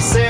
myself.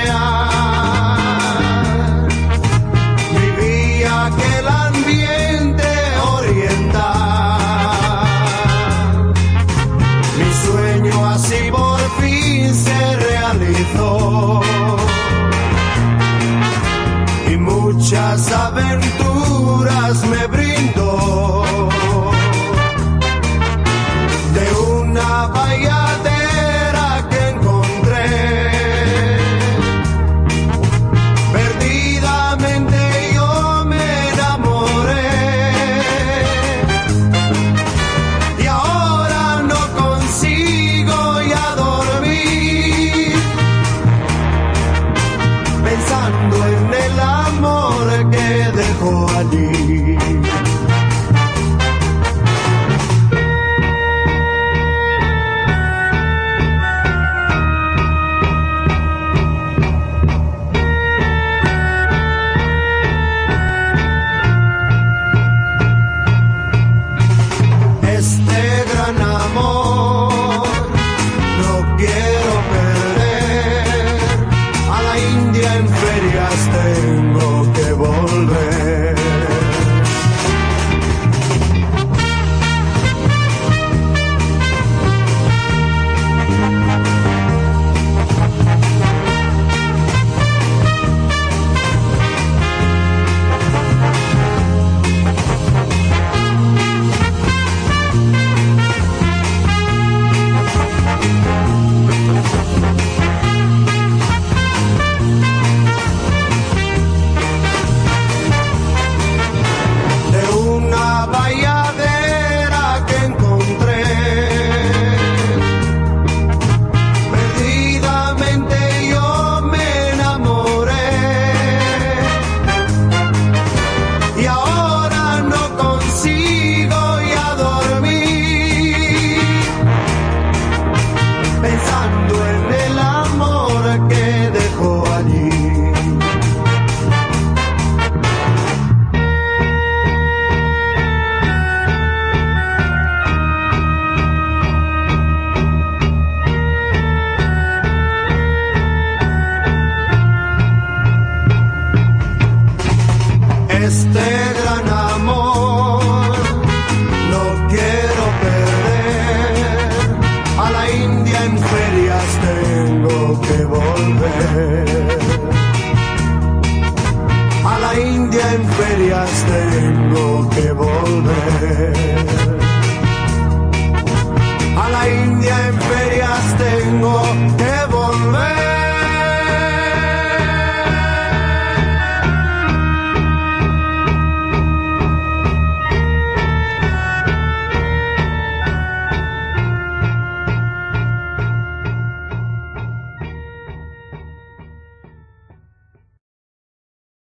este gran amor. No quiero perder, a la India en ferias tengo que volver. A la India en ferias tengo que volver. A la India en ferias tengo que volver.